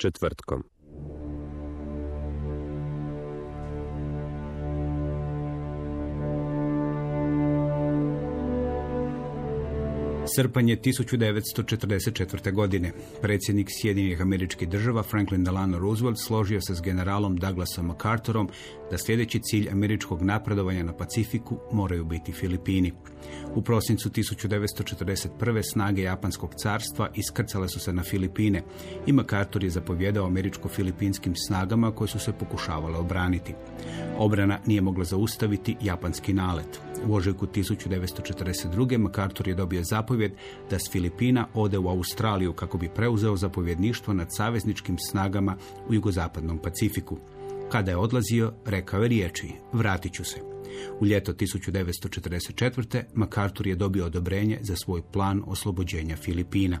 Četvrtkom. Srpanj je 1944. godine. Predsjednik Sjedinjenih američkih država Franklin Delano Roosevelt složio se s generalom Douglasom MacArthurom da sljedeći cilj američkog napredovanja na Pacifiku moraju biti Filipini. U prosincu 1941. snage Japanskog carstva iskrcale su se na Filipine i MacArthur je zapovjedao američko-filipinskim snagama koje su se pokušavale obraniti. Obrana nije mogla zaustaviti japanski nalet. U ožujku 1942. MacArthur je dobio zapovjed da s Filipina ode u Australiju kako bi preuzeo zapovjedništvo nad savezničkim snagama u jugozapadnom Pacifiku. Kada je odlazio, rekao je riječi, vratit ću se. U ljeto 1944. MacArthur je dobio odobrenje za svoj plan oslobođenja Filipina.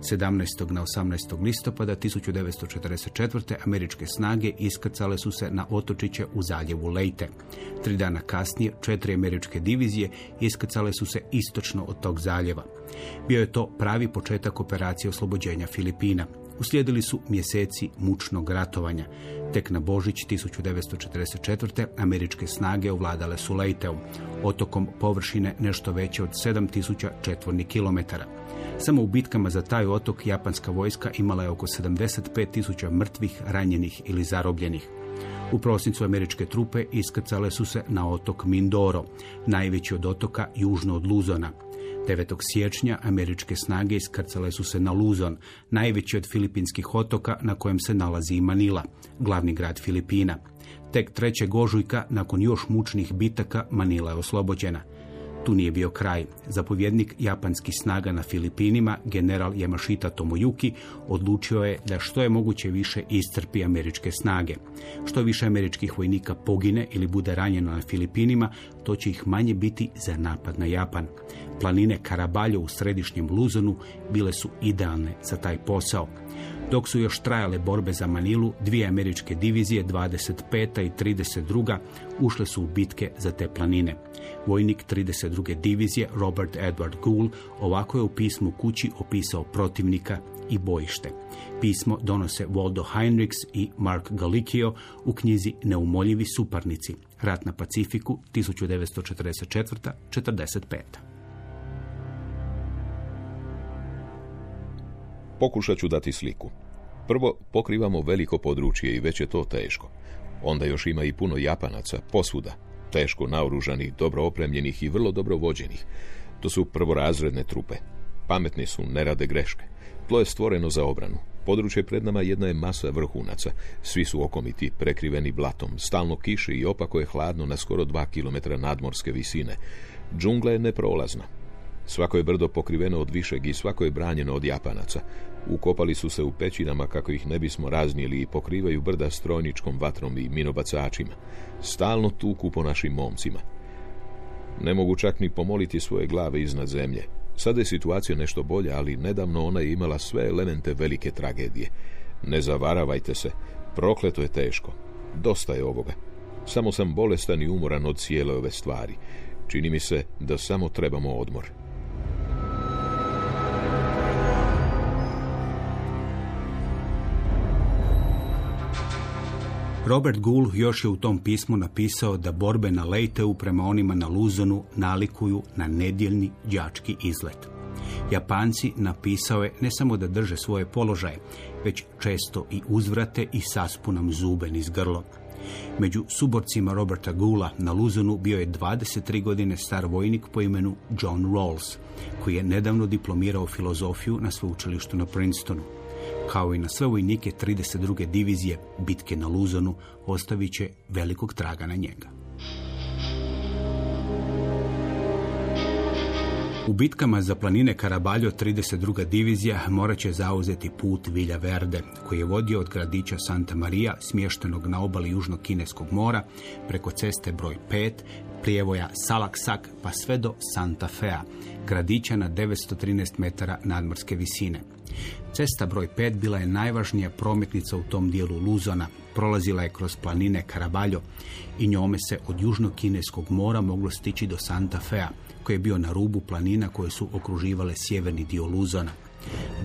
17. na 18. listopada 1944. američke snage iskrcale su se na otočiće u zaljevu Leyte. Tri dana kasnije četiri američke divizije iskrcale su se istočno od tog zaljeva. Bio je to pravi početak operacije oslobođenja Filipina. Uslijedili su mjeseci mučnog ratovanja. Tek na Božić 1944. američke snage ovladale su Lejteom, otokom površine nešto veće od 7000 četvornih kilometara. Samo u bitkama za taj otok japanska vojska imala je oko 75.000 mrtvih, ranjenih ili zarobljenih. U prosincu američke trupe iskrcale su se na otok Mindoro, najveći od otoka južno od Luzona. 9. siječnja američke snage iskrcale su se na Luzon, najveći od filipinskih otoka na kojem se nalazi i Manila, glavni grad Filipina. Tek 3. ožujka, nakon još mučnih bitaka, Manila je oslobođena. Tu nije bio kraj. Zapovjednik japanskih snaga na Filipinima, general Yamashita Tomoyuki, odlučio je da što je moguće više istrpi američke snage. Što više američkih vojnika pogine ili bude ranjeno na Filipinima, to će ih manje biti za napad na Japan. Planine Karabaljo u središnjem Luzonu bile su idealne za taj posao. Dok su još trajale borbe za Manilu, dvije američke divizije, 25. i 32. ušle su u bitke za te planine. Vojnik 32. divizije Robert Edward Gould ovako je u pismu kući opisao protivnika i bojište. Pismo donose Waldo Heinrichs i Mark Galicchio u knjizi Neumoljivi suparnici. Rat na Pacifiku 1944-45. Pokušat ću dati sliku. Prvo, pokrivamo veliko područje i već je to teško. Onda još ima i puno Japanaca, posvuda, teško naoružanih, dobro opremljenih i vrlo dobro vođenih. To su prvorazredne trupe. Pametni su, ne rade greške. Tlo je stvoreno za obranu. Područje pred nama jedna je masa vrhunaca. Svi su okomiti, prekriveni blatom. Stalno kiši i opako je hladno na skoro dva kilometra nadmorske visine. Džungla je neprolazna. Svako je brdo pokriveno od višeg i svako je branjeno od Japanaca. Ukopali su se u pećinama kako ih ne bismo raznijeli i pokrivaju brda strojničkom vatrom i minobacačima. Stalno tuku po našim momcima. Ne mogu čak ni pomoliti svoje glave iznad zemlje. Sada je situacija nešto bolja, ali nedavno ona je imala sve elemente velike tragedije. Ne zavaravajte se, prokleto je teško. Dosta je ovoga. Samo sam bolestan i umoran od cijele ove stvari. Čini mi se da samo trebamo odmor. Robert Gould još je u tom pismu napisao da borbe na Lejteu prema onima na Luzonu nalikuju na nedjeljni đački izlet. Japanci napisao je ne samo da drže svoje položaje, već često i uzvrate i saspu nam zube niz grlo. Među suborcima Roberta Gula na Luzonu bio je 23 godine star vojnik po imenu John Rawls, koji je nedavno diplomirao filozofiju na sveučilištu na Princetonu. Kao i na sve vojnike 32. divizije bitke na Luzonu ostavit će velikog traga na njega. U bitkama za planine Karabaljo 32. divizija morat će zauzeti put Vilja Verde, koji je vodio od gradića Santa Maria, smještenog na obali Južnog Kineskog mora, preko ceste broj 5, prijevoja Salaksak, pa sve do Santa Fea, gradića na 913 metara nadmorske visine. Cesta broj 5 bila je najvažnija prometnica u tom dijelu Luzona. Prolazila je kroz planine Karabaljo i njome se od Južnog Kineskog mora moglo stići do Santa Fea, koji je bio na rubu planina koje su okruživale sjeverni dio Luzona.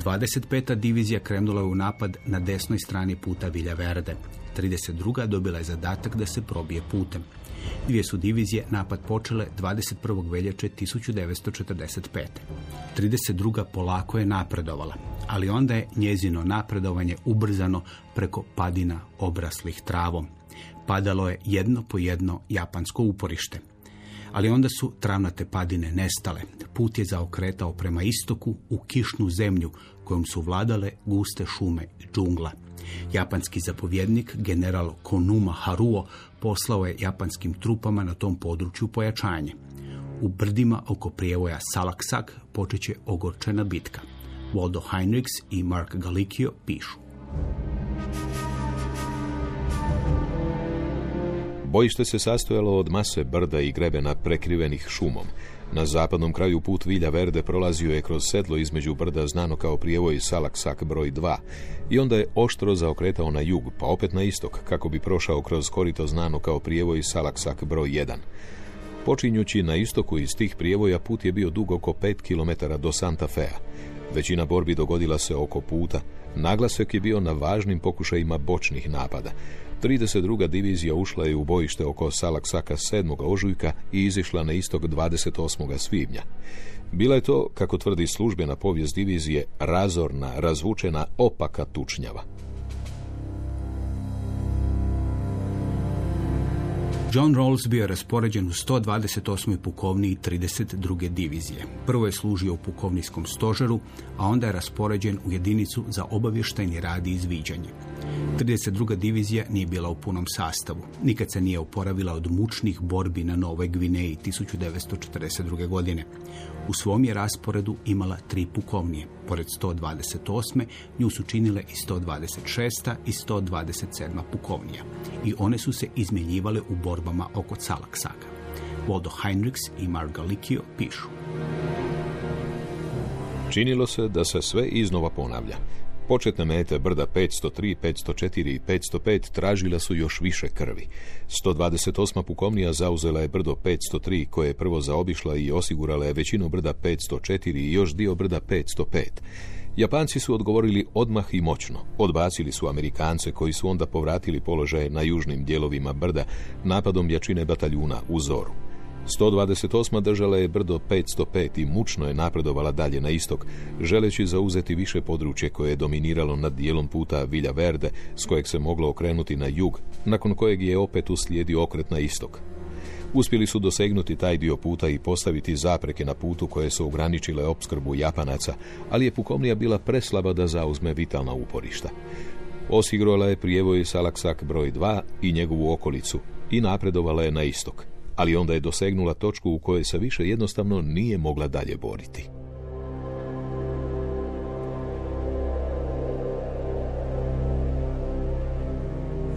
25. divizija krenula je u napad na desnoj strani puta Vilja Verde. 32. dobila je zadatak da se probije putem. Dvije su divizije napad počele 21. veljače 1945. 32. polako je napredovala, ali onda je njezino napredovanje ubrzano preko padina obraslih travom. Padalo je jedno po jedno japansko uporište ali onda su travnate padine nestale. Put je zaokretao prema istoku u kišnu zemlju kojom su vladale guste šume džungla. Japanski zapovjednik, general Konuma Haruo, poslao je japanskim trupama na tom području pojačanje. U brdima oko prijevoja Salaksak počet će ogorčena bitka. Waldo Heinrichs i Mark Galikio pišu. Bojište se sastojalo od mase brda i grebena prekrivenih šumom. Na zapadnom kraju put Vilja Verde prolazio je kroz sedlo između brda znano kao prijevoj Salaksak broj 2 i onda je oštro zaokretao na jug, pa opet na istok, kako bi prošao kroz korito znano kao prijevoj Salaksak broj 1. Počinjući na istoku iz tih prijevoja put je bio dug oko 5 km do Santa Fea. Većina borbi dogodila se oko puta, naglasak je bio na važnim pokušajima bočnih napada. 32. divizija ušla je u bojište oko Salaksaka 7. ožujka i izišla na istok 28. svibnja. Bila je to, kako tvrdi službena povijest divizije, razorna, razvučena, opaka tučnjava. John Rawls bio je raspoređen u 128. pukovni i 32. divizije. Prvo je služio u pukovnijskom stožeru, a onda je raspoređen u jedinicu za obavještajni rad i izviđanje. 32. divizija nije bila u punom sastavu. Nikad se nije oporavila od mučnih borbi na Novoj Gvineji 1942. godine. U svom je rasporedu imala tri pukovnije. Pored 128. nju su činile i 126. i 127. pukovnija. I one su se izmjenjivale u borbama oko Calaksaga. Waldo Heinrichs i Mark Galikio pišu. Činilo se da se sve iznova ponavlja. Početne mete brda 503, 504 i 505 tražila su još više krvi. 128. pukovnija zauzela je brdo 503 koje je prvo zaobišla i osigurala je većinu brda 504 i još dio brda 505. Japanci su odgovorili odmah i moćno. Odbacili su Amerikance koji su onda povratili položaje na južnim dijelovima brda napadom jačine bataljuna u Zoru. 128. držala je brdo 505 i mučno je napredovala dalje na istok, želeći zauzeti više područje koje je dominiralo nad dijelom puta Vilja Verde, s kojeg se moglo okrenuti na jug, nakon kojeg je opet uslijedio okret na istok. Uspjeli su dosegnuti taj dio puta i postaviti zapreke na putu koje su ograničile opskrbu Japanaca, ali je pukovnija bila preslaba da zauzme vitalna uporišta. Osigrala je prijevoj Salaksak broj 2 i njegovu okolicu i napredovala je na istok ali onda je dosegnula točku u kojoj se više jednostavno nije mogla dalje boriti.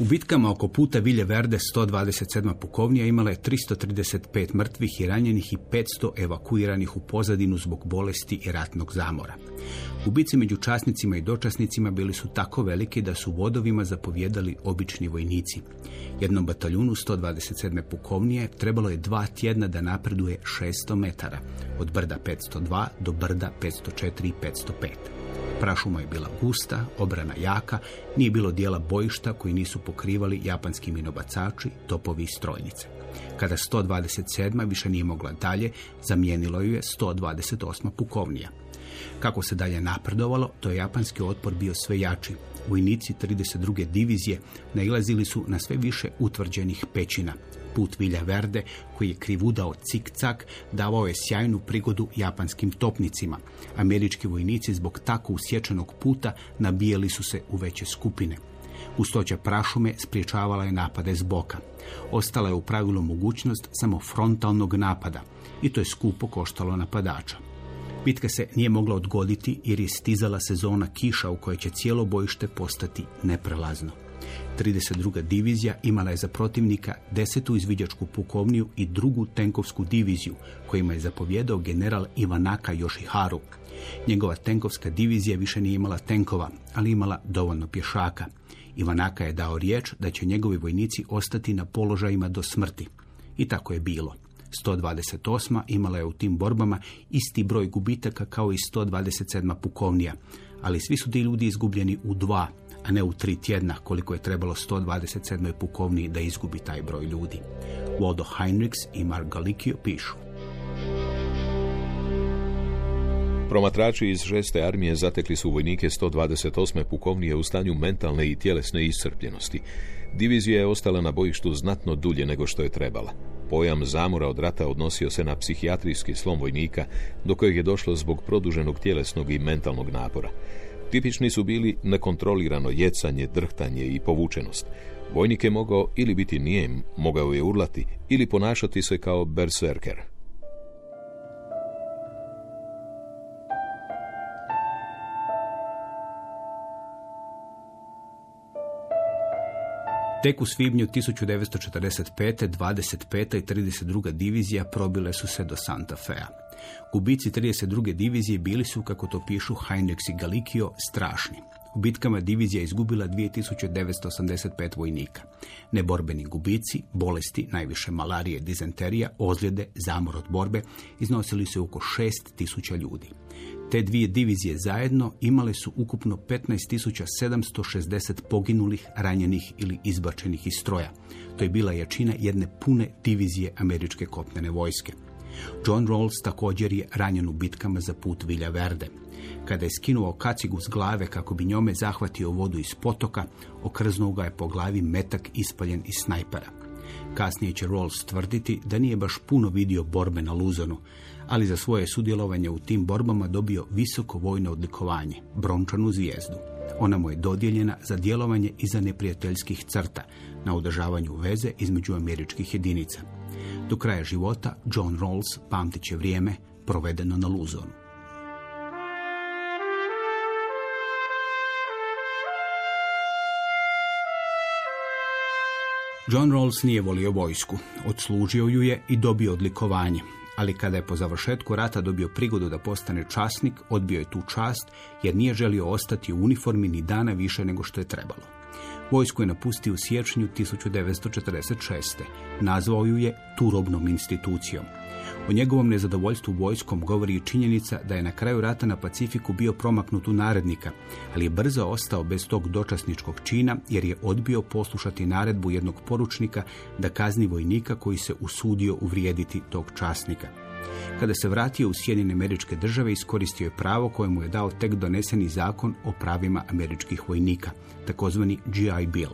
U bitkama oko puta Vilje Verde 127. pukovnija imala je 335 mrtvih i ranjenih i 500 evakuiranih u pozadinu zbog bolesti i ratnog zamora. Gubici među časnicima i dočasnicima bili su tako veliki da su vodovima zapovjedali obični vojnici. Jednom bataljunu 127. pukovnije trebalo je dva tjedna da napreduje 600 metara, od brda 502 do brda 504 i 505. Prašuma je bila gusta, obrana jaka, nije bilo dijela bojišta koji nisu pokrivali japanski minobacači, topovi i strojnice. Kada 127. više nije mogla dalje, zamijenilo ju je 128. pukovnija. Kako se dalje napredovalo, to je japanski otpor bio sve jači. vojnici 32. divizije nailazili su na sve više utvrđenih pećina. Put Vilja Verde, koji je krivudao cik-cak, davao je sjajnu prigodu japanskim topnicima. Američki vojnici zbog tako usječenog puta nabijali su se u veće skupine. Gustoća prašume spriječavala je napade s boka. Ostala je u pravilu mogućnost samo frontalnog napada i to je skupo koštalo napadača. Bitka se nije mogla odgoditi jer je stizala sezona kiša u kojoj će cijelo bojište postati neprelazno. 32. divizija imala je za protivnika desetu izviđačku pukovniju i drugu tenkovsku diviziju kojima je zapovjedao general Ivanaka Yoshiharu. Njegova tenkovska divizija više nije imala tenkova, ali imala dovoljno pješaka. Ivanaka je dao riječ da će njegovi vojnici ostati na položajima do smrti. I tako je bilo. 128. imala je u tim borbama isti broj gubitaka kao i 127. pukovnija, ali svi su ti ljudi izgubljeni u dva, a ne u tri tjedna koliko je trebalo 127. pukovniji da izgubi taj broj ljudi. Waldo Heinrichs i Mark Galikio pišu. Promatrači iz šeste armije zatekli su vojnike 128. pukovnije u stanju mentalne i tjelesne iscrpljenosti. Divizija je ostala na bojištu znatno dulje nego što je trebala. Pojam zamora od rata odnosio se na psihijatrijski slom vojnika, do kojeg je došlo zbog produženog tjelesnog i mentalnog napora. Tipični su bili nekontrolirano jecanje, drhtanje i povučenost. Vojnik je mogao ili biti nijem, mogao je urlati, ili ponašati se kao berserker. Tek u svibnju 1945. 25. i 32. divizija probile su se do Santa Fea. Gubici 32. divizije bili su, kako to pišu Heinrichs i Galikio, strašni. U bitkama divizija izgubila 2985 vojnika. Neborbeni gubici, bolesti, najviše malarije, dizenterija, ozljede, zamor od borbe, iznosili su oko 6000 ljudi. Te dvije divizije zajedno imale su ukupno 15.760 poginulih, ranjenih ili izbačenih iz stroja. To je bila jačina jedne pune divizije američke kopnene vojske. John Rawls također je ranjen u bitkama za put Vilja Verde. Kada je skinuo kacigu s glave kako bi njome zahvatio vodu iz potoka, okrznuo ga je po glavi metak ispaljen iz snajpera. Kasnije će Rawls tvrditi da nije baš puno vidio borbe na Luzonu, ali za svoje sudjelovanje u tim borbama dobio visoko vojno odlikovanje, brončanu zvijezdu. Ona mu je dodijeljena za djelovanje iza neprijateljskih crta na održavanju veze između američkih jedinica. Do kraja života John Rawls pamtit će vrijeme provedeno na Luzonu. John Rawls nije volio vojsku, odslužio ju je i dobio odlikovanje, ali kada je po završetku rata dobio prigodu da postane časnik, odbio je tu čast jer nije želio ostati u uniformi ni dana više nego što je trebalo. Vojsku je napustio u siječnju 1946. Nazvao ju je turobnom institucijom. O njegovom nezadovoljstvu vojskom govori i činjenica da je na kraju rata na Pacifiku bio promaknut u narednika, ali je brzo ostao bez tog dočasničkog čina jer je odbio poslušati naredbu jednog poručnika da kazni vojnika koji se usudio uvrijediti tog časnika. Kada se vratio u Sjedine američke države, iskoristio je pravo koje mu je dao tek doneseni zakon o pravima američkih vojnika, takozvani GI Bill,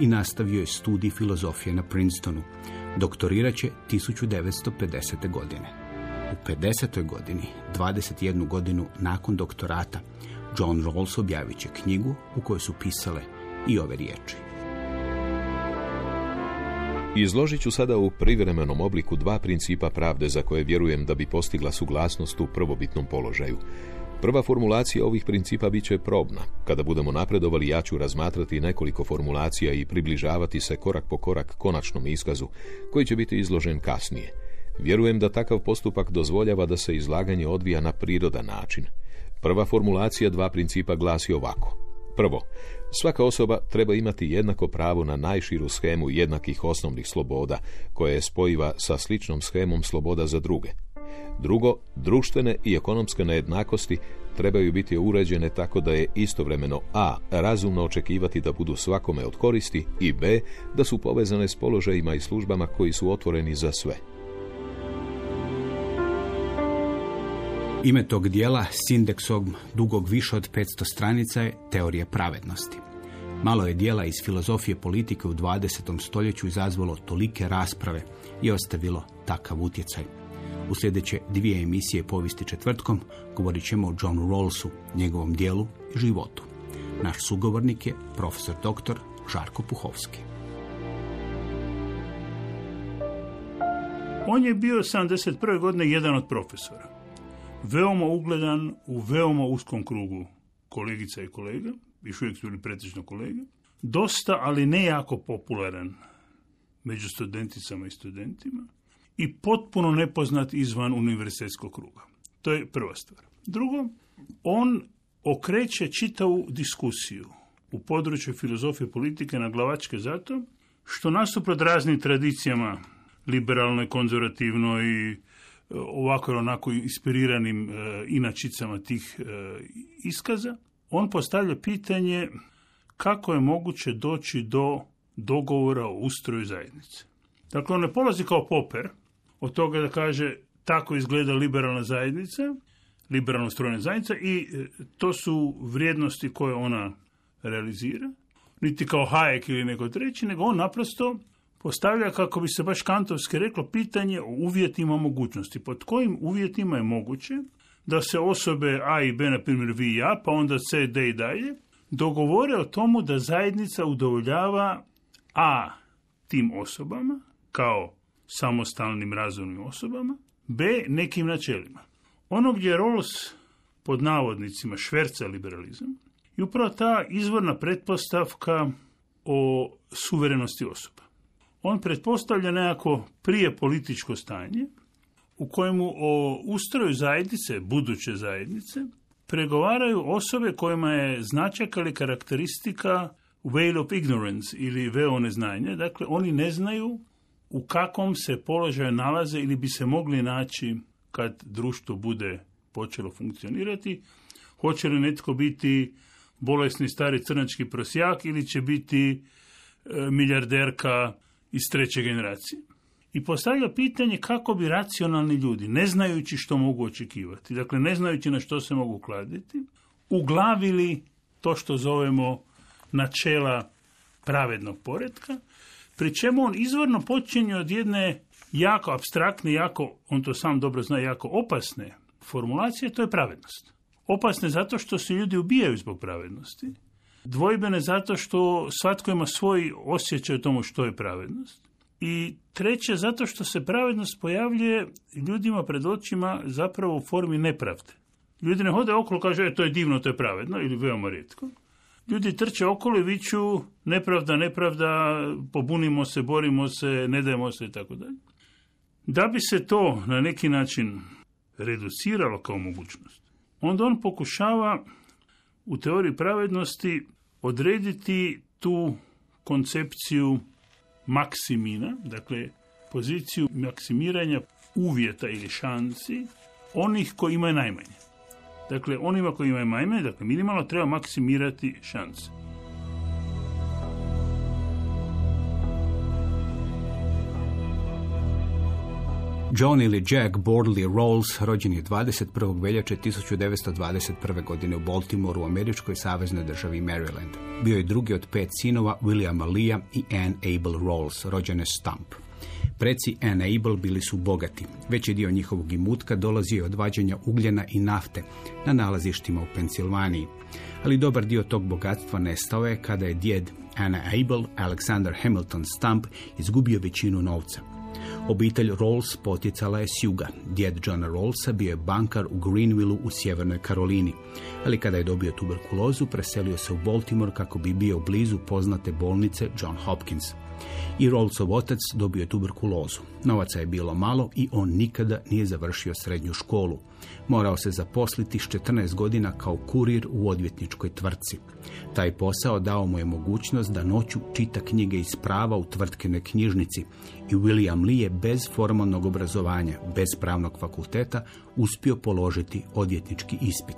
i nastavio je studij filozofije na Princetonu. Doktorirat će 1950. godine. U 50. godini, 21 godinu nakon doktorata, John Rawls objavit će knjigu u kojoj su pisale i ove riječi. Izložit ću sada u privremenom obliku dva principa pravde za koje vjerujem da bi postigla suglasnost u prvobitnom položaju. Prva formulacija ovih principa bit će probna. Kada budemo napredovali, ja ću razmatrati nekoliko formulacija i približavati se korak po korak konačnom iskazu, koji će biti izložen kasnije. Vjerujem da takav postupak dozvoljava da se izlaganje odvija na prirodan način. Prva formulacija dva principa glasi ovako. Prvo, svaka osoba treba imati jednako pravo na najširu schemu jednakih osnovnih sloboda, koja je spojiva sa sličnom schemom sloboda za druge. Drugo, društvene i ekonomske nejednakosti trebaju biti uređene tako da je istovremeno a. razumno očekivati da budu svakome od koristi i b. da su povezane s položajima i službama koji su otvoreni za sve. Ime tog dijela s indeksom dugog više od 500 stranica je teorija pravednosti. Malo je dijela iz filozofije politike u 20. stoljeću izazvalo tolike rasprave i ostavilo takav utjecaj. U sljedeće dvije emisije povijesti četvrtkom govorit ćemo o Johnu Rawlsu, njegovom dijelu i životu. Naš sugovornik je profesor dr. Žarko Puhovski. On je bio 71. godine jedan od profesora. Veoma ugledan u veoma uskom krugu kolegica i kolega, još uvijek su bili pretežno kolege. Dosta, ali ne jako popularan među studenticama i studentima i potpuno nepoznat izvan univerzitetskog kruga. To je prva stvar. Drugo, on okreće čitavu diskusiju u području filozofije politike na glavačke zato što nasuprot raznim tradicijama liberalnoj, konzervativnoj ovako onako inspiriranim e, inačicama tih e, iskaza, on postavlja pitanje kako je moguće doći do dogovora o ustroju zajednice. Dakle, on ne polazi kao poper od toga da kaže tako izgleda liberalna zajednica, liberalno strojna zajednica i to su vrijednosti koje ona realizira, niti kao Hayek ili neko treći, nego on naprosto postavlja, kako bi se baš kantovski reklo, pitanje o uvjetima mogućnosti. Pod kojim uvjetima je moguće da se osobe A i B, na primjer vi i ja, pa onda C, D i dalje, dogovore o tomu da zajednica udovoljava A tim osobama, kao samostalnim razumnim osobama, B nekim načelima. Ono gdje Rawls pod navodnicima šverca liberalizam i upravo ta izvorna pretpostavka o suverenosti osoba. On pretpostavlja nekako prije političko stanje u kojemu o ustroju zajednice, buduće zajednice, pregovaraju osobe kojima je značak ili karakteristika veil of ignorance ili veo neznanja. Dakle, oni ne znaju u kakvom se položaju nalaze ili bi se mogli naći kad društvo bude počelo funkcionirati. Hoće li netko biti bolesni stari crnački prosjak ili će biti e, milijarderka iz treće generacije. I postavlja pitanje kako bi racionalni ljudi, ne znajući što mogu očekivati, dakle ne znajući na što se mogu kladiti, uglavili to što zovemo načela pravednog poretka, pri čemu on izvorno počinje od jedne jako abstraktne, jako, on to sam dobro zna, jako opasne formulacije, to je pravednost. Opasne zato što se ljudi ubijaju zbog pravednosti, dvojbene zato što svatko ima svoj osjećaj o tomu što je pravednost. I treće, zato što se pravednost pojavljuje ljudima pred očima zapravo u formi nepravde. Ljudi ne hode okolo kaže, e, to je divno, to je pravedno, ili veoma rijetko. Ljudi trče okolo i viću nepravda, nepravda, pobunimo se, borimo se, ne dajemo se i tako dalje. Da bi se to na neki način reduciralo kao mogućnost, onda on pokušava u teoriji pravednosti odrediti tu koncepciju maksimina, dakle poziciju maksimiranja uvjeta ili šansi onih koji imaju najmanje. Dakle, onima koji imaju najmanje, dakle minimalno treba maksimirati šanse. John ili Jack Bordley Rawls rođen je 21. veljače 1921. godine u Baltimoreu u američkoj saveznoj državi Maryland. Bio je drugi od pet sinova Williama Leah i Anne Abel Rawls, rođene Stump. Preci Anne Abel bili su bogati. Veći dio njihovog imutka dolazio je od vađenja ugljena i nafte na nalazištima u Pensilvaniji. Ali dobar dio tog bogatstva nestao je kada je djed Anna Abel, Alexander Hamilton Stump, izgubio većinu novca. Obitelj Rawls poticala je s juga. Djed Johna Rawlsa bio je bankar u Greenvillu u sjevernoj Karolini. Ali kada je dobio tuberkulozu, preselio se u Baltimore kako bi bio blizu poznate bolnice John Hopkins. I Rawlsov otac dobio tuberkulozu. Novaca je bilo malo i on nikada nije završio srednju školu. Morao se zaposliti s 14 godina kao kurir u odvjetničkoj tvrtci. Taj posao dao mu je mogućnost da noću čita knjige iz prava u tvrtkenoj knjižnici i William Lee je bez formalnog obrazovanja, bez pravnog fakulteta, uspio položiti odvjetnički ispit.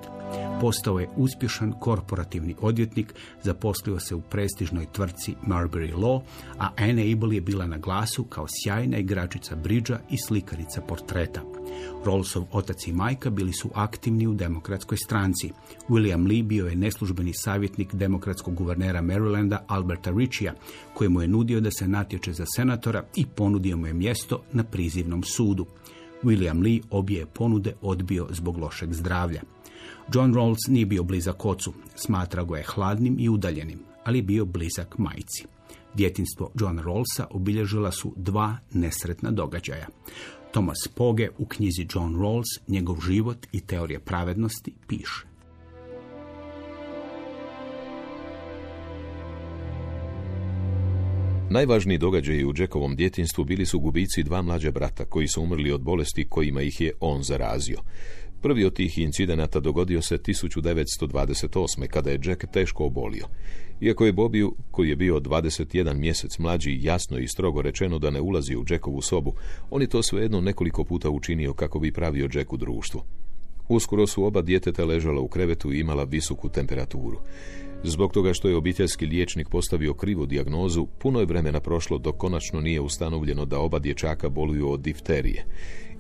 Postao je uspješan korporativni odvjetnik, zaposlio se u prestižnoj tvrtci Marbury Law, a Anne Abel je bila na glasu kao sjajna igračica bridža i slikarica portreta. Rawlsov otac i majka bili su aktivni u demokratskoj stranci. William Lee bio je neslužbeni savjetnik demokratskog guvernera Marylanda Alberta Ritchia, koji mu je nudio da se natječe za senatora i ponudio mu je mjesto na prizivnom sudu. William Lee obje ponude odbio zbog lošeg zdravlja. John Rawls nije bio blizak ocu, smatra ga je hladnim i udaljenim, ali je bio blizak majci. Djetinstvo Johna Rawlsa obilježila su dva nesretna događaja. Thomas Poge u knjizi John Rawls, njegov život i teorija pravednosti piše. Najvažniji događaji u Jackovom djetinstvu bili su gubici dva mlađa brata koji su umrli od bolesti kojima ih je on zarazio. Prvi od tih incidenata dogodio se 1928. kada je Jack teško obolio. Iako je Bobiju, koji je bio 21 mjesec mlađi, jasno i strogo rečeno da ne ulazi u Jackovu sobu, on je to svejedno nekoliko puta učinio kako bi pravio Jacku društvo. Uskoro su oba djeteta ležala u krevetu i imala visoku temperaturu. Zbog toga što je obiteljski liječnik postavio krivu dijagnozu, puno je vremena prošlo dok konačno nije ustanovljeno da oba dječaka boluju od difterije.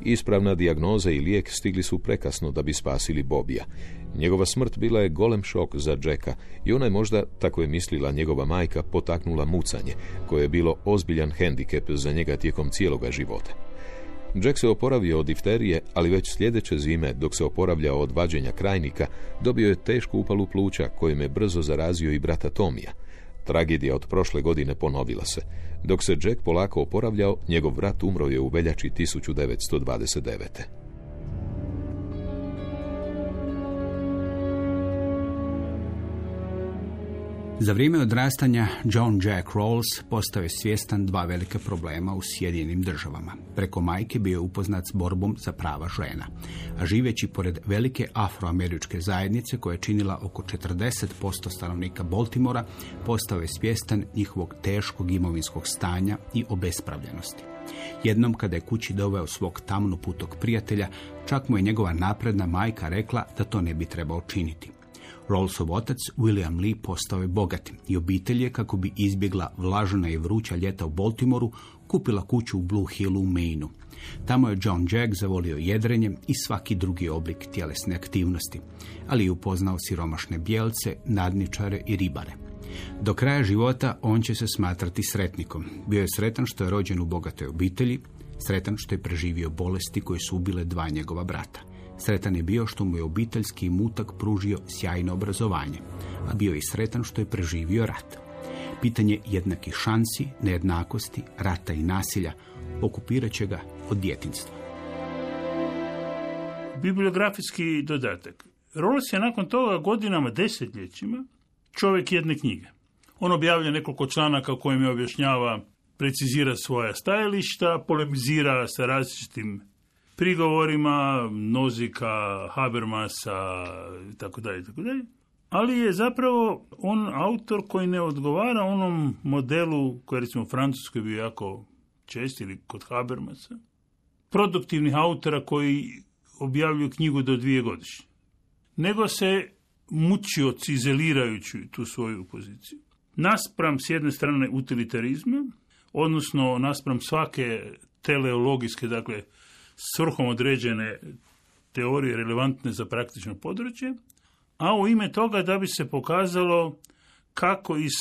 Ispravna dijagnoza i lijek stigli su prekasno da bi spasili Bobija. Njegova smrt bila je golem šok za Jacka i ona je možda, tako je mislila njegova majka, potaknula mucanje, koje je bilo ozbiljan hendikep za njega tijekom cijeloga života. Jack se oporavio od difterije, ali već sljedeće zime, dok se oporavljao od vađenja krajnika, dobio je tešku upalu pluća kojim je brzo zarazio i brata Tomija. Tragedija od prošle godine ponovila se. Dok se Jack polako oporavljao, njegov brat umro je u veljači 1929. Za vrijeme odrastanja John Jack Rawls postao je svjestan dva velike problema u Sjedinim državama. Preko majke bio je upoznat s borbom za prava žena, a živeći pored velike afroameričke zajednice koja je činila oko 40% stanovnika Baltimora, postao je svjestan njihovog teškog imovinskog stanja i obespravljenosti. Jednom kada je kući doveo svog tamno putog prijatelja, čak mu je njegova napredna majka rekla da to ne bi trebao činiti. Rawlsov otac, William Lee, postao je bogat i obitelj je, kako bi izbjegla vlažna i vruća ljeta u Baltimoru, kupila kuću u Blue Hillu u Mainu. Tamo je John Jack zavolio jedrenje i svaki drugi oblik tjelesne aktivnosti, ali je upoznao siromašne bijelce, nadničare i ribare. Do kraja života on će se smatrati sretnikom. Bio je sretan što je rođen u bogatoj obitelji, sretan što je preživio bolesti koje su ubile dva njegova brata. Sretan je bio što mu je obiteljski mutak pružio sjajno obrazovanje, a bio je sretan što je preživio rat. Pitanje jednakih šansi, nejednakosti, rata i nasilja okupirat će ga od djetinstva. Bibliografijski dodatak. Rawls je nakon toga godinama, desetljećima, čovjek jedne knjige. On objavlja nekoliko članaka kojim je objašnjava, precizira svoja stajališta, polemizira sa različitim prigovorima Nozika, Habermasa i tako dalje, tako dalje. Ali je zapravo on autor koji ne odgovara onom modelu koji recimo u Francuskoj bio jako čest ili kod Habermasa. Produktivnih autora koji objavljuju knjigu do dvije godišnje. Nego se mučio cizelirajući tu svoju poziciju. Naspram s jedne strane utilitarizma, odnosno naspram svake teleologijske, dakle, svrhom određene teorije relevantne za praktično područje, a u ime toga da bi se pokazalo kako iz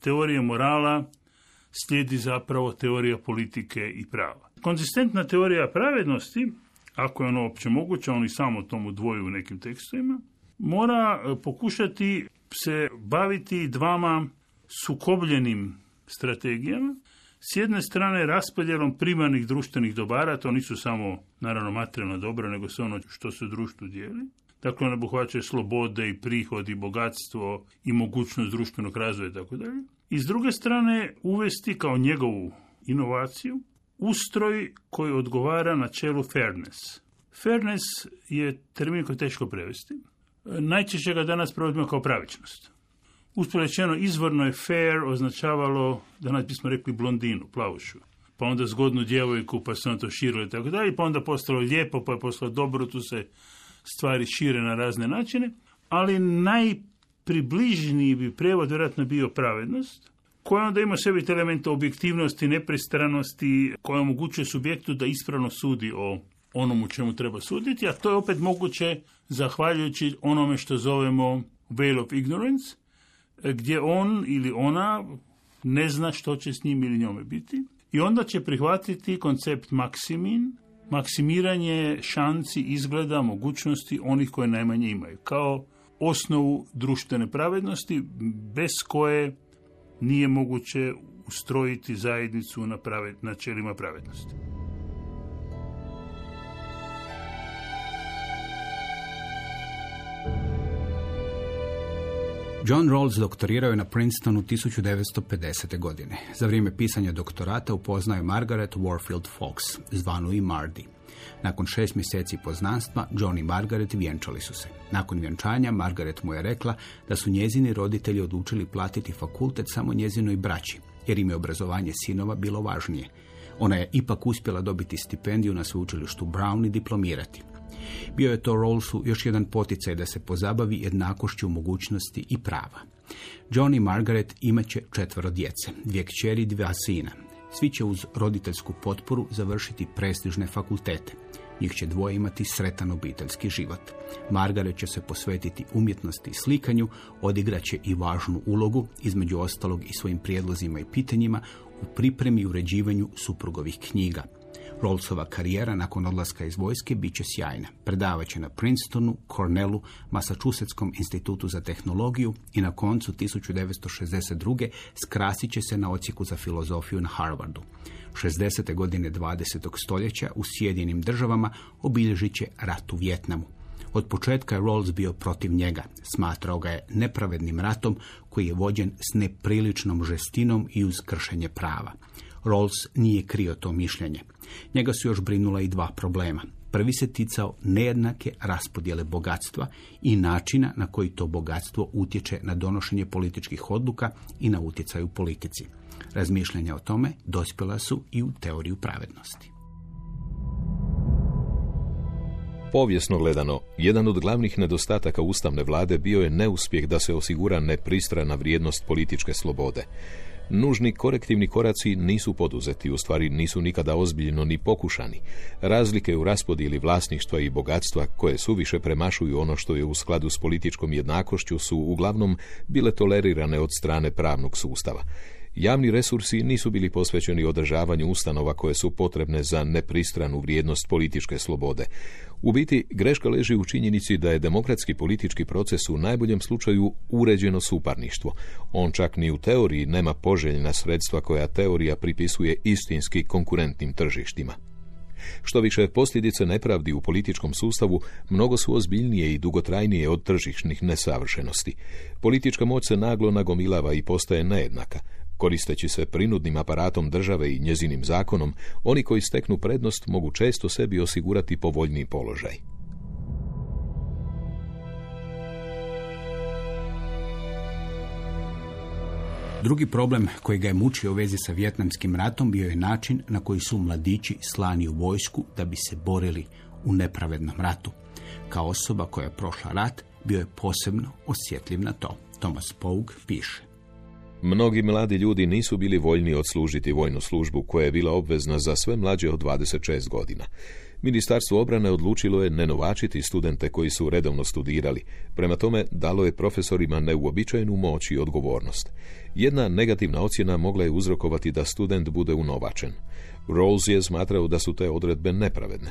teorije morala slijedi zapravo teorija politike i prava. Konzistentna teorija pravednosti, ako je ono uopće moguće, oni samo tomu dvoju u nekim tekstovima, mora e, pokušati se baviti dvama sukobljenim strategijama s jedne strane raspodjelom primarnih društvenih dobara, to nisu samo naravno materijalna dobra, nego sve ono što se društvu dijeli. Dakle, on obuhvaćaju slobode i prihod i bogatstvo i mogućnost društvenog razvoja i tako dalje. I s druge strane uvesti kao njegovu inovaciju ustroj koji odgovara na čelu fairness. Fairness je termin koji je teško prevesti. Najčešće ga danas provodimo kao pravičnost. Usporečeno izvorno je fair označavalo, danas bismo rekli blondinu, plavušu. Pa onda zgodnu djevojku, pa se on to širilo i tako dalje. Pa onda postalo lijepo, pa je postalo dobro, tu se stvari šire na razne načine. Ali najpribližniji bi prevod vjerojatno bio pravednost, koja onda ima sebi element objektivnosti, nepristranosti, koja omogućuje subjektu da ispravno sudi o onomu čemu treba suditi, a to je opet moguće zahvaljujući onome što zovemo veil of ignorance, gdje on ili ona ne zna što će s njim ili njome biti i onda će prihvatiti koncept maksimin, maksimiranje šanci, izgleda, mogućnosti onih koje najmanje imaju, kao osnovu društvene pravednosti bez koje nije moguće ustrojiti zajednicu na načelima pravednosti. John Rawls doktorirao je na Princetonu 1950. godine. Za vrijeme pisanja doktorata upoznao je Margaret Warfield Fox, zvanu i Mardi. Nakon šest mjeseci poznanstva, John i Margaret vjenčali su se. Nakon vjenčanja, Margaret mu je rekla da su njezini roditelji odlučili platiti fakultet samo njezinoj braći, jer im je obrazovanje sinova bilo važnije. Ona je ipak uspjela dobiti stipendiju na sveučilištu Brown i diplomirati. Bio je to Rawlsu još jedan poticaj da se pozabavi jednakošću mogućnosti i prava. John i Margaret imat će četvero djece, dvije kćeri i dva sina. Svi će uz roditeljsku potporu završiti prestižne fakultete. Njih će dvoje imati sretan obiteljski život. Margaret će se posvetiti umjetnosti i slikanju, odigraće i važnu ulogu, između ostalog i svojim prijedlozima i pitanjima, u pripremi i uređivanju suprugovih knjiga. Rawlsova karijera nakon odlaska iz vojske bit će sjajna. Predavat će na Princetonu, Cornellu, Massachusettskom institutu za tehnologiju i na koncu 1962. skrasit će se na ocijeku za filozofiju na Harvardu. 60. godine 20. stoljeća u Sjedinim državama obilježit će rat u Vjetnamu. Od početka je Rawls bio protiv njega. Smatrao ga je nepravednim ratom koji je vođen s nepriličnom žestinom i uz kršenje prava. Rawls nije krio to mišljenje. Njega su još brinula i dva problema. Prvi se ticao nejednake raspodjele bogatstva i načina na koji to bogatstvo utječe na donošenje političkih odluka i na utjecaj u politici. Razmišljanja o tome dospjela su i u teoriju pravednosti. Povijesno gledano, jedan od glavnih nedostataka ustavne vlade bio je neuspjeh da se osigura nepristrana vrijednost političke slobode. Nužni korektivni koraci nisu poduzeti, u stvari nisu nikada ozbiljno ni pokušani. Razlike u raspodijeli vlasništva i bogatstva koje suviše premašuju ono što je u skladu s političkom jednakošću su uglavnom bile tolerirane od strane pravnog sustava. Javni resursi nisu bili posvećeni održavanju ustanova koje su potrebne za nepristranu vrijednost političke slobode. U biti, greška leži u činjenici da je demokratski politički proces u najboljem slučaju uređeno suparništvo. On čak ni u teoriji nema poželjna sredstva koja teorija pripisuje istinski konkurentnim tržištima. Što više, posljedice nepravdi u političkom sustavu mnogo su ozbiljnije i dugotrajnije od tržišnih nesavršenosti. Politička moć se naglo nagomilava i postaje nejednaka. Koristeći se prinudnim aparatom države i njezinim zakonom, oni koji steknu prednost mogu često sebi osigurati povoljniji položaj. Drugi problem koji ga je mučio u vezi sa vjetnamskim ratom bio je način na koji su mladići slani u vojsku da bi se borili u nepravednom ratu. Kao osoba koja je prošla rat, bio je posebno osjetljiv na to. Thomas Pogue piše. Mnogi mladi ljudi nisu bili voljni odslužiti vojnu službu koja je bila obvezna za sve mlađe od 26 godina. Ministarstvo obrane odlučilo je nenovačiti studente koji su redovno studirali. Prema tome, dalo je profesorima neuobičajenu moć i odgovornost. Jedna negativna ocjena mogla je uzrokovati da student bude unovačen. Rawls je smatrao da su te odredbe nepravedne.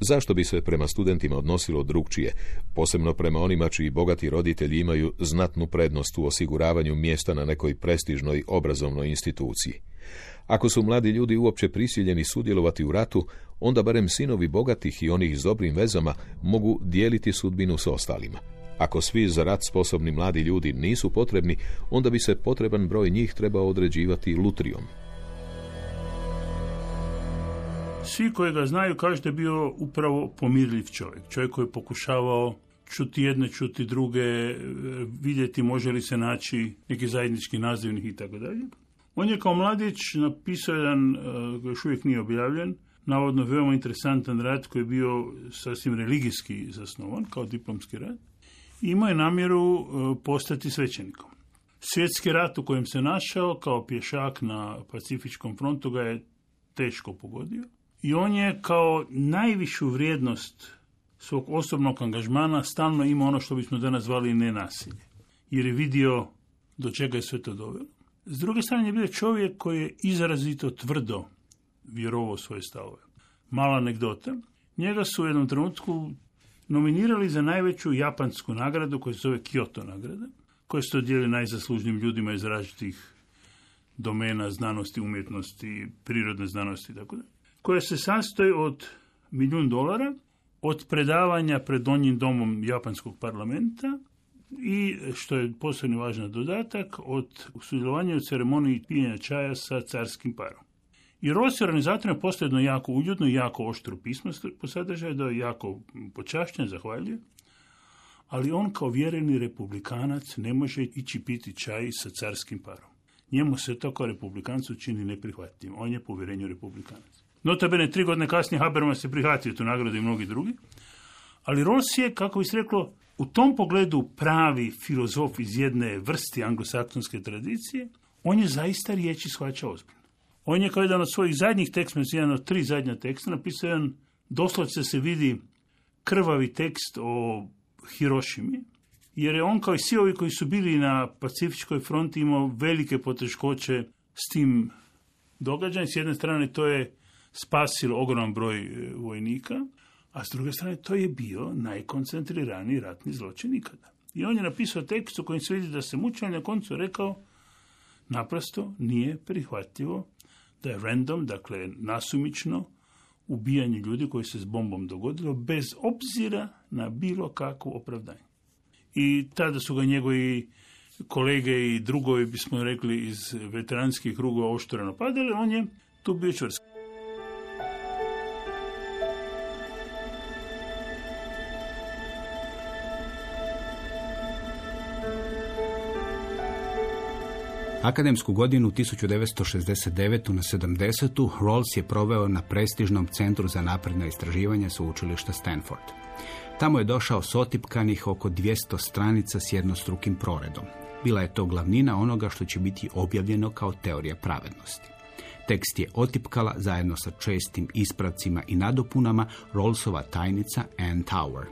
Zašto bi se prema studentima odnosilo drugčije, posebno prema onima čiji bogati roditelji imaju znatnu prednost u osiguravanju mjesta na nekoj prestižnoj obrazovnoj instituciji? Ako su mladi ljudi uopće prisiljeni sudjelovati u ratu, onda barem sinovi bogatih i onih s dobrim vezama mogu dijeliti sudbinu s ostalima. Ako svi za rat sposobni mladi ljudi nisu potrebni, onda bi se potreban broj njih trebao određivati lutrijom. Svi koji ga znaju kažu da je bio upravo pomirljiv čovjek. Čovjek koji je pokušavao čuti jedne, čuti druge, vidjeti može li se naći neki zajednički nazivnik i tako dalje. On je kao mladić napisao jedan, koji još uvijek nije objavljen, navodno veoma interesantan rad koji je bio sasvim religijski zasnovan, kao diplomski rad. I imao je namjeru e, postati svećenikom. Svjetski rat u kojem se našao kao pješak na Pacifičkom frontu ga je teško pogodio I on je kao najvišu vrijednost svog osobnog angažmana stalno ima ono što bismo danas zvali nenasilje. Jer je vidio do čega je sve to dovelo. S druge strane je bio čovjek koji je izrazito tvrdo vjerovao svoje stavove. Mala anegdota. Njega su u jednom trenutku nominirali za najveću japansku nagradu koja se zove Kyoto nagrada, koja se dodijeli najzaslužnijim ljudima iz različitih domena znanosti, umjetnosti, prirodne znanosti i tako dalje, koja se sastoji od milijun dolara, od predavanja pred donjim domom japanskog parlamenta i, što je posebno važan dodatak, od sudjelovanja u ceremoniji pijenja čaja sa carskim parom. I Rossi organizatorima postoje jedno jako uljudno jako oštro pismo po sadržaju, da je jako počašćen, zahvaljujem, ali on kao vjereni republikanac ne može ići piti čaj sa carskim parom. Njemu se to kao republikancu čini neprihvatljivim. On je po uvjerenju republikanac. Notabene, tri godine kasnije Habermas se prihvatio tu nagradu i mnogi drugi. Ali Ross je, kako bi se reklo, u tom pogledu pravi filozof iz jedne vrsti anglosaksonske tradicije, on je zaista riječi shvaća ozbiljno. On je kao jedan od svojih zadnjih teksta, jedan od tri zadnja teksta, napisao jedan, doslovce se vidi krvavi tekst o Hirošimi, jer je on kao i svi ovi koji su bili na Pacifičkoj fronti imao velike poteškoće s tim događajem. S jedne strane to je spasilo ogroman broj e, vojnika, a s druge strane to je bio najkoncentriraniji ratni zločin nikada. I on je napisao tekst u kojem se vidi da se mučanje na koncu rekao naprosto nije prihvatljivo da je random, dakle nasumično, ubijanje ljudi koji se s bombom dogodilo bez obzira na bilo kakvo opravdanje. I tada su ga njegovi kolege i drugovi, bismo rekli, iz veteranskih krugova oštro napadali, on je tu bio čvrst. Akademsku godinu 1969. na 70. Rawls je proveo na prestižnom centru za napredna istraživanja sveučilišta Stanford. Tamo je došao s otipkanih oko 200 stranica s jednostrukim proredom. Bila je to glavnina onoga što će biti objavljeno kao teorija pravednosti. Tekst je otipkala zajedno sa čestim ispravcima i nadopunama Rawlsova tajnica Ann Tower.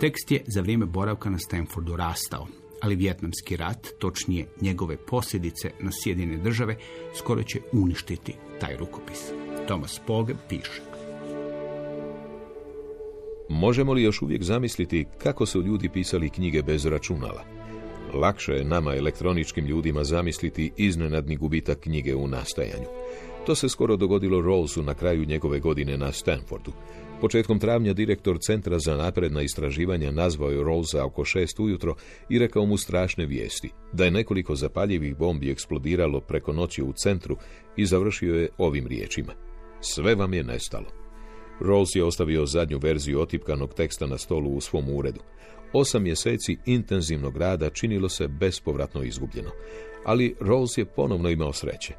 Tekst je za vrijeme boravka na Stanfordu rastao, ali vjetnamski rat, točnije njegove posljedice na Sjedine države, skoro će uništiti taj rukopis. Thomas Pog piše. Možemo li još uvijek zamisliti kako su ljudi pisali knjige bez računala? Lakše je nama elektroničkim ljudima zamisliti iznenadni gubitak knjige u nastajanju. To se skoro dogodilo Rawlsu na kraju njegove godine na Stanfordu. Početkom travnja direktor Centra za napredna istraživanja nazvao je Rawlsa oko šest ujutro i rekao mu strašne vijesti, da je nekoliko zapaljivih bombi eksplodiralo preko noći u centru i završio je ovim riječima. Sve vam je nestalo. Rawls je ostavio zadnju verziju otipkanog teksta na stolu u svom uredu. Osam mjeseci intenzivnog rada činilo se bespovratno izgubljeno, ali Rawls je ponovno imao sreće.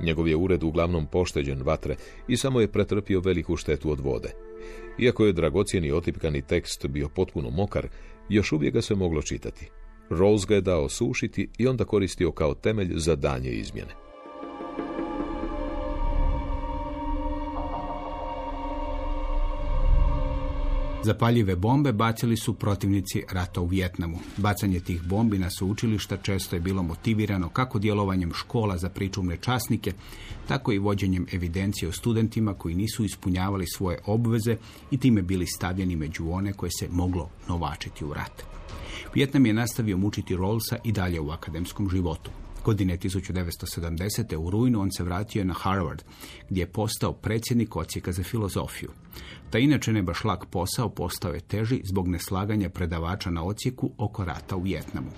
Njegov je ured uglavnom pošteđen vatre i samo je pretrpio veliku štetu od vode. Iako je dragocjeni otipkani tekst bio potpuno mokar, još uvijek ga se moglo čitati. Rawls ga je dao sušiti i onda koristio kao temelj za danje izmjene. Zapaljive bombe bacili su protivnici rata u Vjetnamu. Bacanje tih bombi na sveučilišta često je bilo motivirano kako djelovanjem škola za pričuvne časnike, tako i vođenjem evidencije o studentima koji nisu ispunjavali svoje obveze i time bili stavljeni među one koje se moglo novačiti u rat. Vjetnam je nastavio mučiti Rollsa i dalje u akademskom životu. Godine 1970. u rujnu on se vratio na Harvard, gdje je postao predsjednik ocijeka za filozofiju. Ta inače ne baš lak posao postao je teži zbog neslaganja predavača na ocijeku oko rata u Vjetnamu.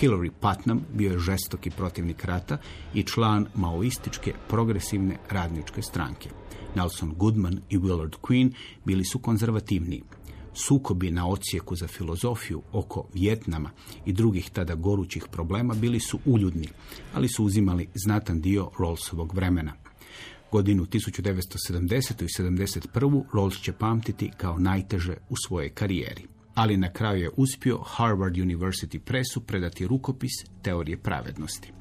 Hillary Putnam bio je žestoki protivnik rata i član maoističke progresivne radničke stranke. Nelson Goodman i Willard Queen bili su konzervativniji. Sukobi na ocijeku za filozofiju oko Vjetnama i drugih tada gorućih problema bili su uljudni, ali su uzimali znatan dio Rawlsovog vremena. Godinu 1970. i 71. Rawls će pamtiti kao najteže u svojoj karijeri. Ali na kraju je uspio Harvard University Pressu predati rukopis teorije pravednosti.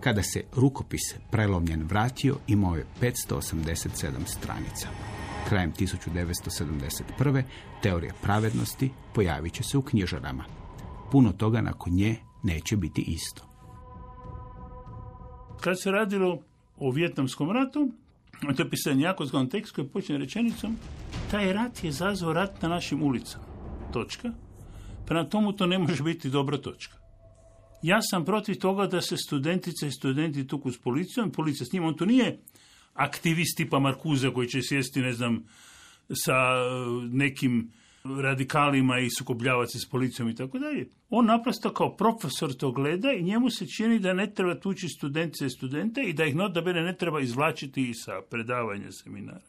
Kada se rukopis prelomljen vratio, imao je 587 stranica. Krajem 1971. teorija pravednosti pojavit će se u knjižarama. Puno toga nakon nje neće biti isto. Kad se radilo o Vjetnamskom ratu, to je pisan jako zgodan tekst koji počne rečenicom taj rat je zazvao rat na našim ulicama. Točka. Prema tomu to ne može biti dobra točka. Ja sam protiv toga da se studentice i studenti tuku s policijom, policija s njim, on to nije aktivist tipa Markuza koji će sjesti, ne znam, sa nekim radikalima i sukobljavati se s policijom i tako dalje. On naprosto kao profesor to gleda i njemu se čini da ne treba tući studentice i studente i da ih nota bene ne treba izvlačiti sa predavanja seminara.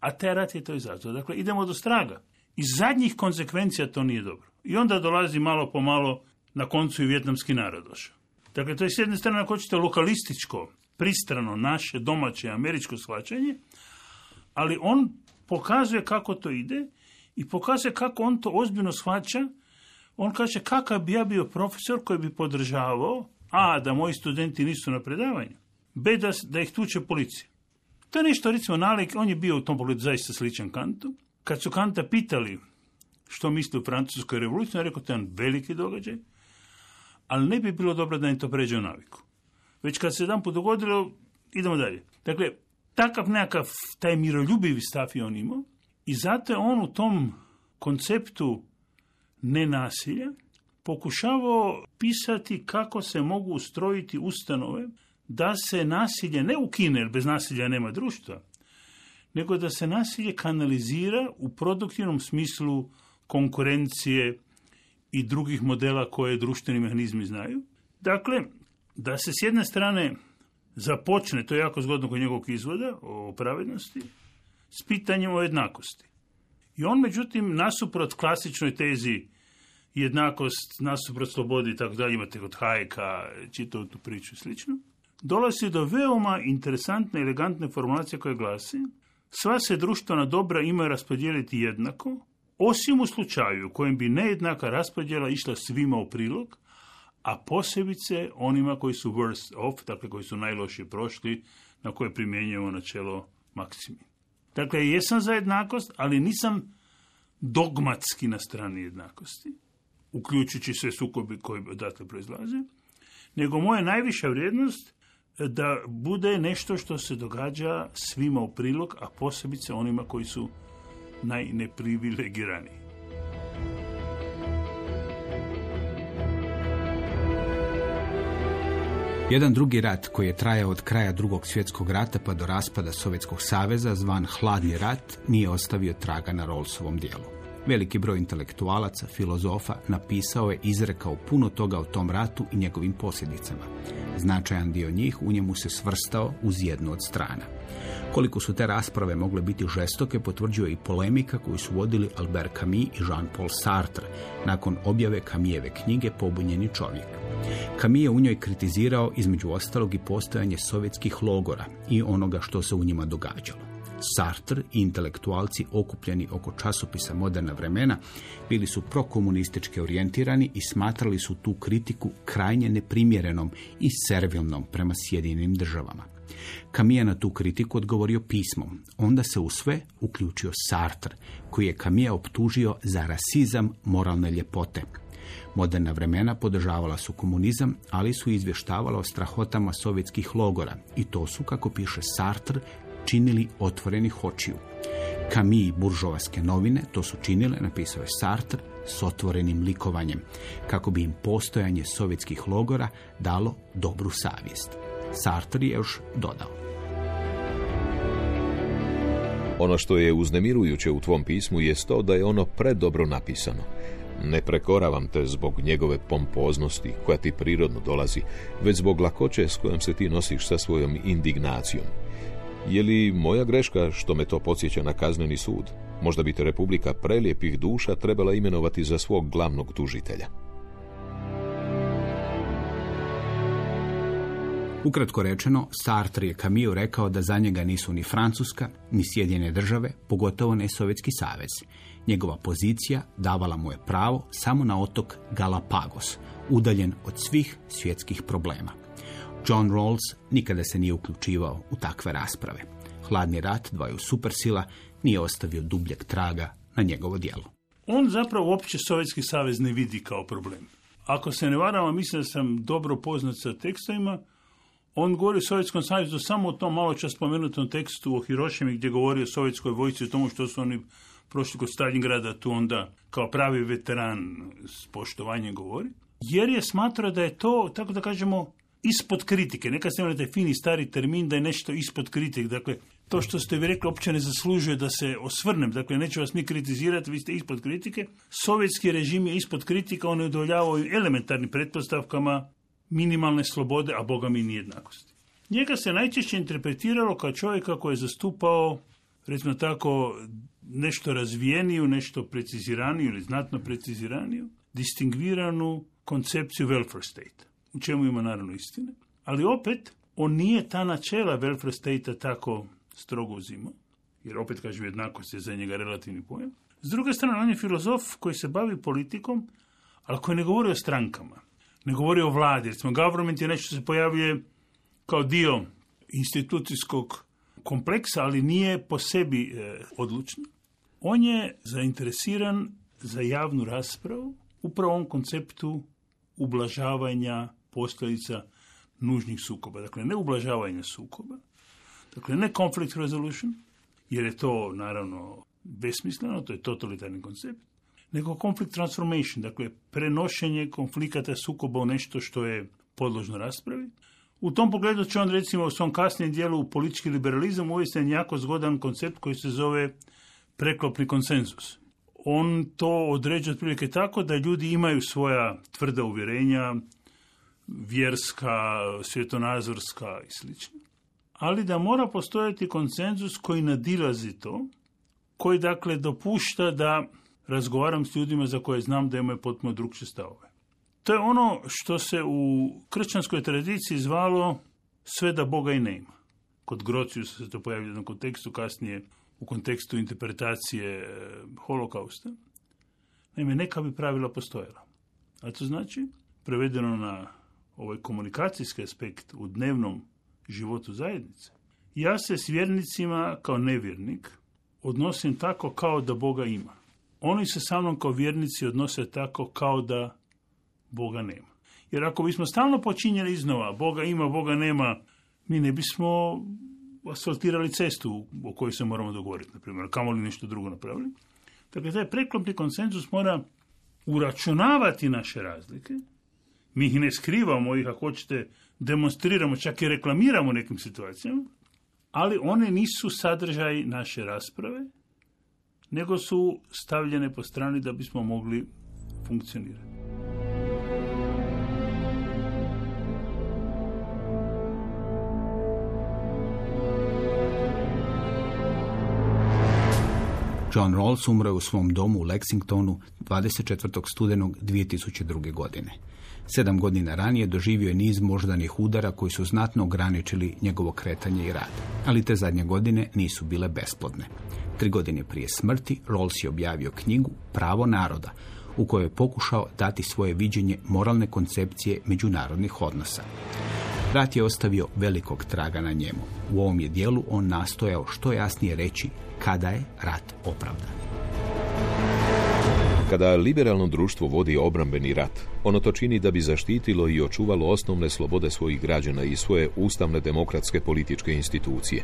A taj rat je to izazvao. Dakle, idemo do straga. Iz zadnjih konsekvencija to nije dobro. I onda dolazi malo po malo na koncu i vjetnamski narod došao. Dakle, to je s jedne strane, ako hoćete, lokalističko, pristrano, naše, domaće, američko shvaćanje, ali on pokazuje kako to ide i pokazuje kako on to ozbiljno shvaća. On kaže kakav bi ja bio profesor koji bi podržavao a, da moji studenti nisu na predavanju, b, da, da ih tuče policija. To je nešto, recimo, nalik, on je bio u tom pogledu zaista sličan Kantu. Kad su Kanta pitali što misli u francuskoj revoluciji, on je rekao, to je jedan veliki događaj, ali ne bi bilo dobro da im to pređe u naviku. Već kad se jedan put dogodilo, idemo dalje. Dakle, takav nekakav, taj miroljubivi stav je on imao i zato je on u tom konceptu nenasilja pokušavao pisati kako se mogu ustrojiti ustanove da se nasilje ne ukine, jer bez nasilja nema društva, nego da se nasilje kanalizira u produktivnom smislu konkurencije i drugih modela koje društveni mehanizmi znaju. Dakle, da se s jedne strane započne, to je jako zgodno kod njegovog izvoda o pravednosti, s pitanjem o jednakosti. I on, međutim, nasuprot klasičnoj tezi jednakost, nasuprot slobodi i tako dalje, imate kod Hajeka, čitao tu priču i slično, dolazi do veoma interesantne, elegantne formulacije koje glasi sva se društvena dobra imaju raspodijeliti jednako, osim u slučaju u kojem bi nejednaka raspodjela išla svima u prilog, a posebice onima koji su worst off, dakle koji su najlošije prošli, na koje primjenjujemo načelo maksimi. Dakle, jesam za jednakost, ali nisam dogmatski na strani jednakosti, uključujući sve sukobi koji odatle proizlaze, nego moja najviša vrijednost da bude nešto što se događa svima u prilog, a posebice onima koji su najneprivilegiraniji. Jedan drugi rat koji je trajao od kraja drugog svjetskog rata pa do raspada Sovjetskog saveza, zvan Hladni rat, nije ostavio traga na Rolsovom dijelu. Veliki broj intelektualaca, filozofa napisao je izrekao puno toga o tom ratu i njegovim posljedicama. Značajan dio njih u njemu se svrstao uz jednu od strana. Koliko su te rasprave mogle biti žestoke potvrđuje i polemika koju su vodili Albert Camus i Jean-Paul Sartre nakon objave Camijeve knjige Pobunjeni čovjek. Camus je u njoj kritizirao između ostalog i postojanje sovjetskih logora i onoga što se u njima događalo. Sartre i intelektualci okupljeni oko časopisa Moderna vremena bili su prokomunistički orijentirani i smatrali su tu kritiku krajnje neprimjerenom i servilnom prema Sjedinim državama. Kamija na tu kritiku odgovorio pismom. Onda se u sve uključio Sartre, koji je Kamija optužio za rasizam moralne ljepote. Moderna vremena podržavala su komunizam, ali su izvještavala o strahotama sovjetskih logora i to su, kako piše Sartre, činili otvorenih očiju. Kami buržovaske novine to su činile, napisao je Sartre, s otvorenim likovanjem, kako bi im postojanje sovjetskih logora dalo dobru savjest. Sartre je još dodao. Ono što je uznemirujuće u tvom pismu je to da je ono predobro napisano. Ne prekoravam te zbog njegove pompoznosti koja ti prirodno dolazi, već zbog lakoće s kojom se ti nosiš sa svojom indignacijom. Je li moja greška što me to podsjeća na kazneni sud? Možda bi te Republika prelijepih duša trebala imenovati za svog glavnog tužitelja. Ukratko rečeno, Sartre je Camille rekao da za njega nisu ni Francuska, ni Sjedinjene države, pogotovo ne Sovjetski savez. Njegova pozicija davala mu je pravo samo na otok Galapagos, udaljen od svih svjetskih problema. John Rawls nikada se nije uključivao u takve rasprave. Hladni rat dvaju supersila nije ostavio dubljeg traga na njegovo djelo. On zapravo uopće Sovjetski savez ne vidi kao problem. Ako se ne varam, a mislim da sam dobro poznat sa tekstovima, on govori o Sovjetskom savezu samo o tom malo čas spomenutom tekstu o Hirošimi gdje govori o sovjetskoj vojci o tomu što su oni prošli kod Stalingrada tu onda kao pravi veteran s poštovanjem govori. Jer je smatrao da je to, tako da kažemo, ispod kritike. Neka ste imali taj fini stari termin da je nešto ispod kritike. Dakle, to što ste vi rekli uopće ne zaslužuje da se osvrnem. Dakle, neću vas mi kritizirati, vi ste ispod kritike. Sovjetski režim je ispod kritika, on je udovoljavao elementarnim pretpostavkama minimalne slobode, a boga mi jednakosti. Njega se najčešće interpretiralo kao čovjeka koji je zastupao, recimo tako, nešto razvijeniju, nešto preciziraniju ili znatno preciziraniju, distingviranu koncepciju welfare state, u čemu ima naravno istine. Ali opet, on nije ta načela welfare state tako strogo uzimao, jer opet kaže jednakost je za njega relativni pojam. S druge strane, on je filozof koji se bavi politikom, ali koji ne govori o strankama ne govori o vladi. Recimo, government je nešto se pojavljuje kao dio institucijskog kompleksa, ali nije po sebi e, odlučno. On je zainteresiran za javnu raspravu upravo ovom konceptu ublažavanja posljedica nužnih sukoba. Dakle, ne ublažavanja sukoba, dakle, ne conflict resolution, jer je to, naravno, besmisleno, to je totalitarni koncept, nego conflict transformation, dakle prenošenje konflikata sukoba u nešto što je podložno raspravi. U tom pogledu će on recimo u svom kasnijem dijelu u politički liberalizam uvesti jako zgodan koncept koji se zove preklopni konsenzus. On to određuje otprilike tako da ljudi imaju svoja tvrda uvjerenja, vjerska, svjetonazorska i sl. Ali da mora postojati konsenzus koji nadilazi to, koji dakle dopušta da razgovaram s ljudima za koje znam da imaju potpuno drugčije stavove. To je ono što se u kršćanskoj tradiciji zvalo sve da Boga i nema. Kod Grociju se to pojavlja u kontekstu, kasnije u kontekstu interpretacije e, holokausta. Naime, neka bi pravila postojala. A to znači, prevedeno na ovaj komunikacijski aspekt u dnevnom životu zajednice, ja se s vjernicima kao nevjernik odnosim tako kao da Boga ima oni se sa mnom kao vjernici odnose tako kao da Boga nema. Jer ako bismo stalno počinjeli iznova, Boga ima, Boga nema, mi ne bismo asfaltirali cestu o kojoj se moramo dogovoriti, na primjer, kamo li nešto drugo napravili. Dakle, taj preklopni konsenzus mora uračunavati naše razlike. Mi ih ne skrivamo, ih ako hoćete demonstriramo, čak i reklamiramo u nekim situacijama, ali one nisu sadržaj naše rasprave, nego su stavljene po strani da bismo mogli funkcionirati. John Rawls umro u svom domu u Lexingtonu 24. studenog 2002. godine. Sedam godina ranije doživio je niz moždanih udara koji su znatno ograničili njegovo kretanje i rad, ali te zadnje godine nisu bile besplodne. Tri godine prije smrti Rawls je objavio knjigu Pravo naroda, u kojoj je pokušao dati svoje viđenje moralne koncepcije međunarodnih odnosa. Rat je ostavio velikog traga na njemu. U ovom je dijelu on nastojao što jasnije reći kada je rat opravdan. Kada liberalno društvo vodi obrambeni rat, ono to čini da bi zaštitilo i očuvalo osnovne slobode svojih građana i svoje ustavne demokratske političke institucije.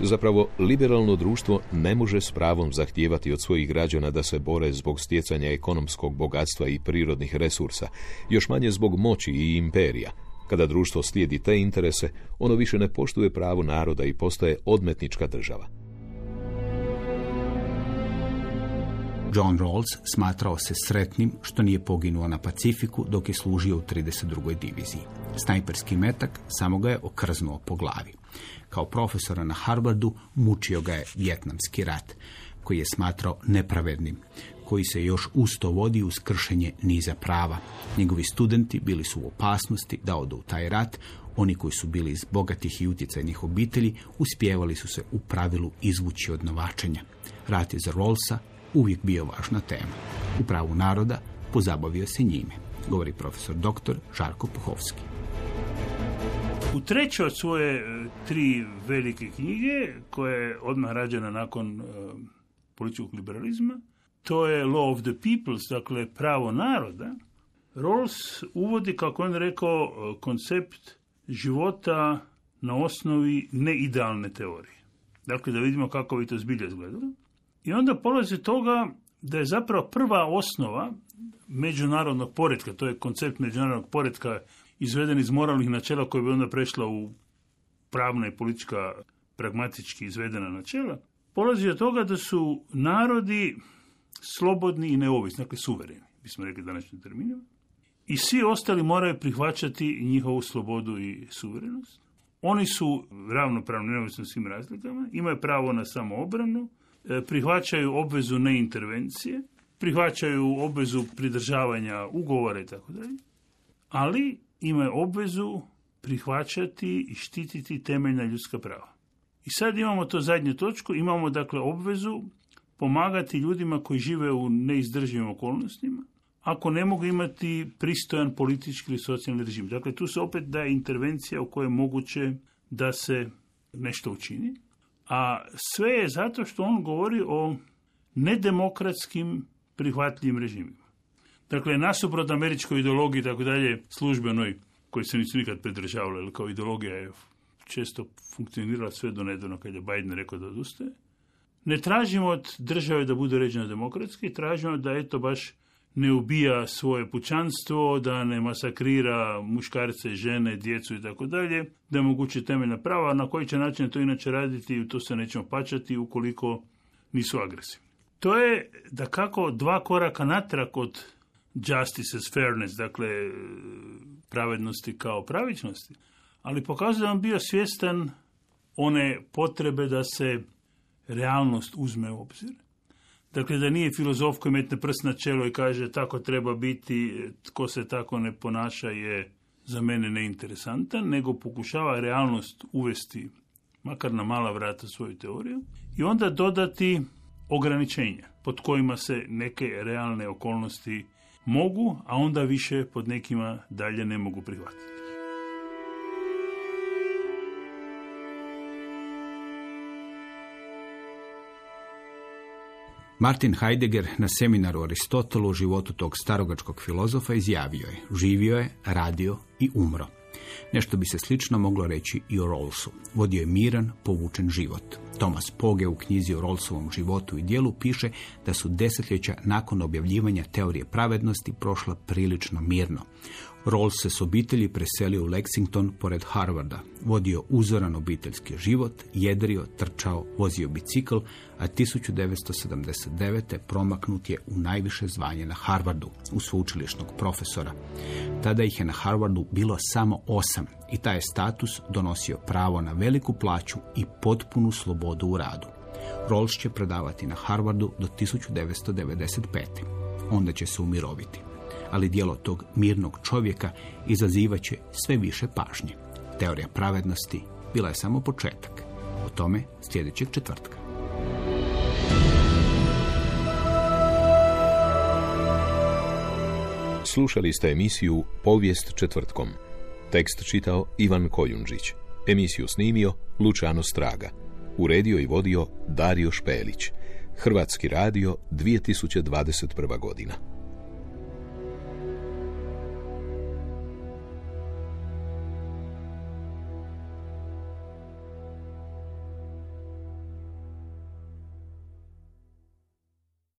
Zapravo, liberalno društvo ne može s pravom zahtijevati od svojih građana da se bore zbog stjecanja ekonomskog bogatstva i prirodnih resursa, još manje zbog moći i imperija. Kada društvo slijedi te interese, ono više ne poštuje pravo naroda i postaje odmetnička država. John Rawls smatrao se sretnim što nije poginuo na Pacifiku dok je služio u 32. diviziji. Snajperski metak samo ga je okrznuo po glavi. Kao profesora na Harvardu mučio ga je vjetnamski rat, koji je smatrao nepravednim, koji se još usto vodi uz kršenje niza prava. Njegovi studenti bili su u opasnosti da odu u taj rat, oni koji su bili iz bogatih i utjecajnih obitelji uspjevali su se u pravilu izvući od novačenja. Rat je za Rawlsa uvijek bio važna tema. U pravu naroda pozabavio se njime, govori profesor dr. Žarko Puhovski. U trećoj od svoje e, tri velike knjige, koja je odmah rađena nakon e, političkog liberalizma, to je Law of the Peoples, dakle pravo naroda, Rawls uvodi, kako on rekao, e, koncept života na osnovi neidealne teorije. Dakle, da vidimo kako bi to zbilje izgledalo. I onda polazi toga da je zapravo prva osnova međunarodnog poretka, to je koncept međunarodnog poretka izveden iz moralnih načela koje bi onda prešla u pravna i politička pragmatički izvedena načela, polazi od toga da su narodi slobodni i neovisni, dakle suvereni, bismo rekli današnjim terminima, i svi ostali moraju prihvaćati njihovu slobodu i suverenost. Oni su ravnopravni neovisni svim razlikama, imaju pravo na samoobranu, prihvaćaju obvezu neintervencije, prihvaćaju obvezu pridržavanja ugovora i tako dalje, ali imaju obvezu prihvaćati i štititi temeljna ljudska prava. I sad imamo to zadnju točku, imamo dakle obvezu pomagati ljudima koji žive u neizdrživim okolnostima, ako ne mogu imati pristojan politički ili socijalni režim. Dakle, tu se opet daje intervencija u kojoj je moguće da se nešto učini. A sve je zato što on govori o nedemokratskim prihvatljivim režimima. Dakle, nasuprot američkoj ideologiji, tako dalje, službenoj, koji se nisu nikad pridržavali, ali kao ideologija je često funkcionirala sve do nedavno kad je Biden rekao da odustaje. Ne tražimo od države da bude uređena demokratski, tražimo da eto baš ne ubija svoje pućanstvo, da ne masakrira muškarce, žene, djecu i tako dalje, da moguće temeljna prava, na koji će način to inače raditi, to se nećemo pačati ukoliko nisu agresivni. To je da kako dva koraka natrag od justice as fairness, dakle pravednosti kao pravičnosti, ali pokazuje da on bio svjestan one potrebe da se realnost uzme u obzir Dakle, da nije filozof koji metne prst na čelo i kaže tako treba biti, tko se tako ne ponaša je za mene neinteresantan, nego pokušava realnost uvesti, makar na mala vrata svoju teoriju, i onda dodati ograničenja pod kojima se neke realne okolnosti mogu, a onda više pod nekima dalje ne mogu prihvatiti. Martin Heidegger na seminaru Aristotelu u životu tog starogačkog filozofa izjavio je, živio je, radio i umro. Nešto bi se slično moglo reći i o Rawlsu. Vodio je miran, povučen život. Thomas Poge u knjizi o Rawlsovom životu i dijelu piše da su desetljeća nakon objavljivanja teorije pravednosti prošla prilično mirno. Rawls se s obitelji preselio u Lexington pored Harvarda. Vodio uzoran obiteljski život, jedrio, trčao, vozio bicikl, a 1979. promaknut je u najviše zvanje na Harvardu, u sveučilišnog profesora. Tada ih je na Harvardu bilo samo osam i taj je status donosio pravo na veliku plaću i potpunu slobodu u radu. Rawls će predavati na Harvardu do 1995. Onda će se umiroviti ali dijelo tog mirnog čovjeka izazivat će sve više pažnje. Teorija pravednosti bila je samo početak. O tome sljedećeg četvrtka. Slušali ste emisiju Povijest četvrtkom. Tekst čitao Ivan Kojundžić. Emisiju snimio Lučano Straga. Uredio i vodio Dario Špelić. Hrvatski radio 2021. godina.